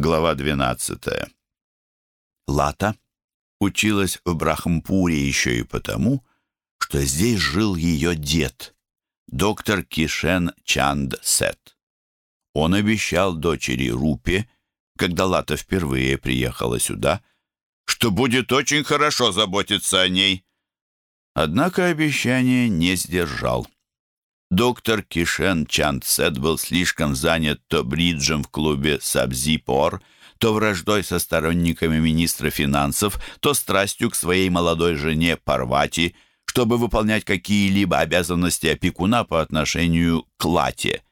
Глава 12. Лата училась в Брахмпуре еще и потому, что здесь жил ее дед, доктор Кишен Чанд Сет. Он обещал дочери Рупе, когда Лата впервые приехала сюда, что будет очень хорошо заботиться о ней. Однако обещание не сдержал. Доктор Кишен Чандсет был слишком занят то бриджем в клубе Сабзипор, то враждой со сторонниками министра финансов, то страстью к своей молодой жене Парвати, чтобы выполнять какие-либо обязанности опекуна по отношению к Лате.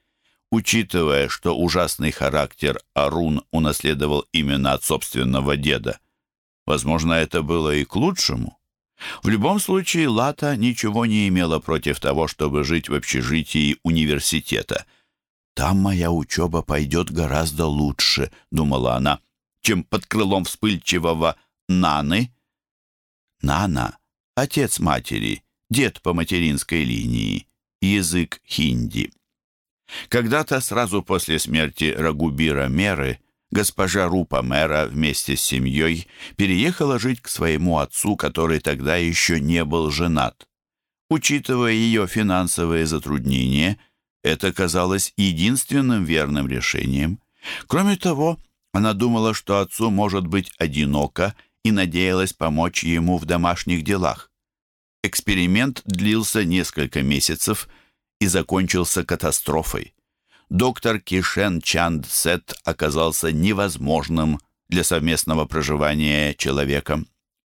Учитывая, что ужасный характер Арун унаследовал именно от собственного деда, возможно, это было и к лучшему. В любом случае, Лата ничего не имела против того, чтобы жить в общежитии университета. «Там моя учеба пойдет гораздо лучше», — думала она, «чем под крылом вспыльчивого Наны». Нана — отец матери, дед по материнской линии, язык хинди. Когда-то сразу после смерти Рагубира Меры — госпожа Рупа Мэра вместе с семьей переехала жить к своему отцу, который тогда еще не был женат. Учитывая ее финансовые затруднения, это казалось единственным верным решением. Кроме того, она думала, что отцу может быть одиноко и надеялась помочь ему в домашних делах. Эксперимент длился несколько месяцев и закончился катастрофой доктор Кишен Чанд Сет оказался невозможным для совместного проживания человека.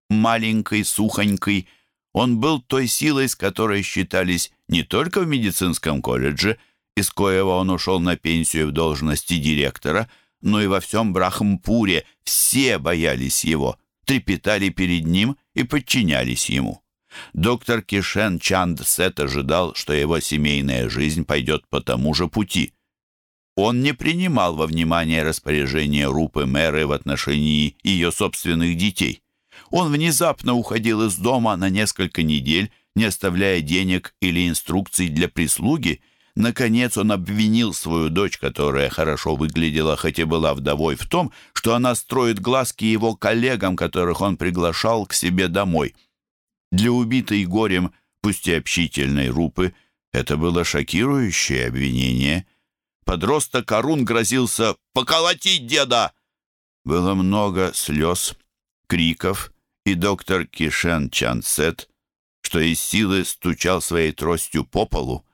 Маленький, сухонький, он был той силой, с которой считались не только в медицинском колледже, из коего он ушел на пенсию в должности директора, но и во всем Брахмпуре все боялись его, трепетали перед ним и подчинялись ему. Доктор Кишен Чанд Сет ожидал, что его семейная жизнь пойдет по тому же пути – он не принимал во внимание распоряжения Рупы Мэры в отношении ее собственных детей. Он внезапно уходил из дома на несколько недель, не оставляя денег или инструкций для прислуги. Наконец он обвинил свою дочь, которая хорошо выглядела, хотя была вдовой, в том, что она строит глазки его коллегам, которых он приглашал к себе домой. Для убитой горем, пусть и общительной Рупы, это было шокирующее обвинение – Подросток Арун грозился поколотить деда. Было много слез, криков, и доктор Кишен Чансет, что из силы стучал своей тростью по полу.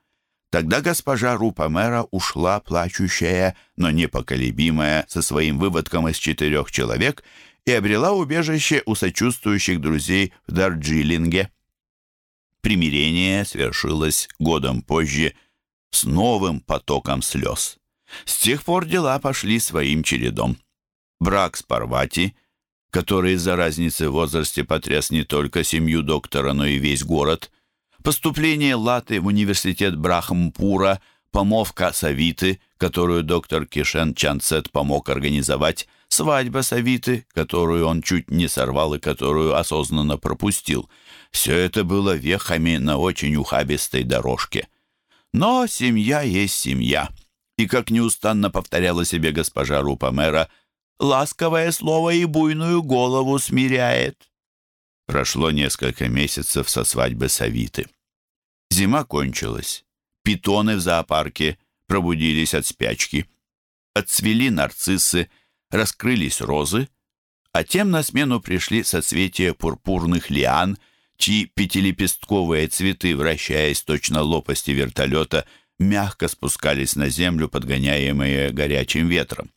Тогда госпожа Рупамера ушла, плачущая, но непоколебимая, со своим выводком из четырех человек и обрела убежище у сочувствующих друзей в Дарджилинге. Примирение свершилось годом позже – с новым потоком слез. С тех пор дела пошли своим чередом. Брак с Парвати, который из-за разницы в возрасте потряс не только семью доктора, но и весь город, поступление Латы в университет Брахмпура, помолвка Савиты, которую доктор Кишен Чансет помог организовать, свадьба Савиты, которую он чуть не сорвал и которую осознанно пропустил. Все это было вехами на очень ухабистой дорожке. Но семья есть семья. И, как неустанно повторяла себе госпожа Рупамера, ласковое слово и буйную голову смиряет. Прошло несколько месяцев со свадьбы Савиты. Зима кончилась. Питоны в зоопарке пробудились от спячки. Отцвели нарциссы, раскрылись розы, а тем на смену пришли соцветия пурпурных лиан — чьи пятилепестковые цветы, вращаясь точно лопасти вертолета, мягко спускались на землю, подгоняемые горячим ветром.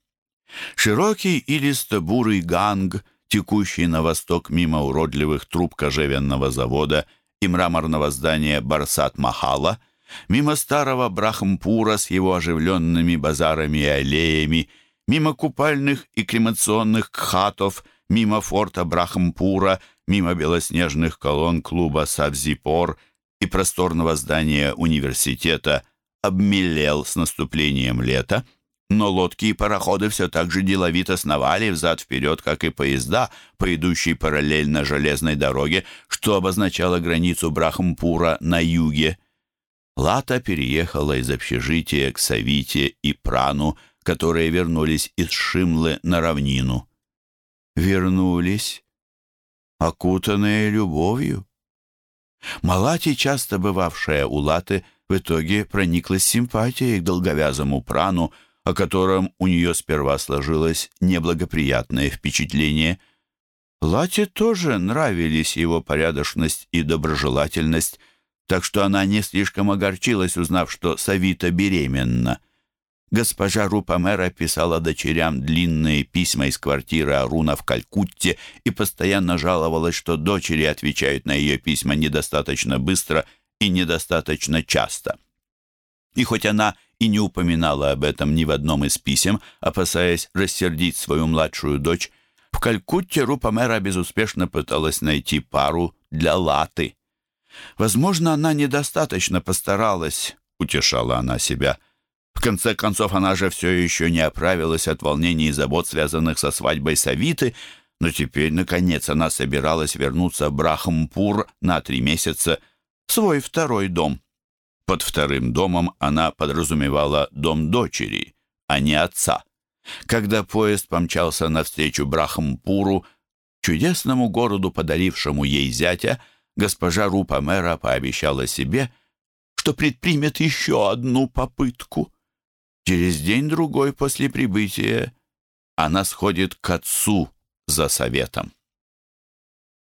Широкий и листобурый ганг, текущий на восток мимо уродливых труб кожевенного завода и мраморного здания Барсат-Махала, мимо старого Брахмпура с его оживленными базарами и аллеями, мимо купальных и кремационных кхатов, мимо форта Брахмпура мимо белоснежных колонн клуба Савзипор и просторного здания университета обмелел с наступлением лета, но лодки и пароходы все так же деловито сновали взад-вперед, как и поезда, по идущей параллельно железной дороге, что обозначало границу Брахмпура на юге. Лата переехала из общежития к Савите и Прану, которые вернулись из Шимлы на равнину. Вернулись, окутанные любовью. Малати, часто бывавшая у Латы, в итоге прониклась симпатией к долговязому прану, о котором у нее сперва сложилось неблагоприятное впечатление. Лате тоже нравились его порядочность и доброжелательность, так что она не слишком огорчилась, узнав, что Савита беременна. Госпожа Рупамера писала дочерям длинные письма из квартиры Аруна в Калькутте и постоянно жаловалась, что дочери отвечают на ее письма недостаточно быстро и недостаточно часто. И хоть она и не упоминала об этом ни в одном из писем, опасаясь рассердить свою младшую дочь, в Калькутте Рупамера безуспешно пыталась найти пару для Латы. Возможно, она недостаточно постаралась, утешала она себя. В конце концов, она же все еще не оправилась от волнений и забот, связанных со свадьбой Савиты, но теперь, наконец, она собиралась вернуться в Брахампур на три месяца, в свой второй дом. Под вторым домом она подразумевала дом дочери, а не отца. Когда поезд помчался навстречу Брахампуру, чудесному городу, подарившему ей зятя, госпожа Рупа мэра пообещала себе, что предпримет еще одну попытку. Через день-другой после прибытия она сходит к отцу за советом.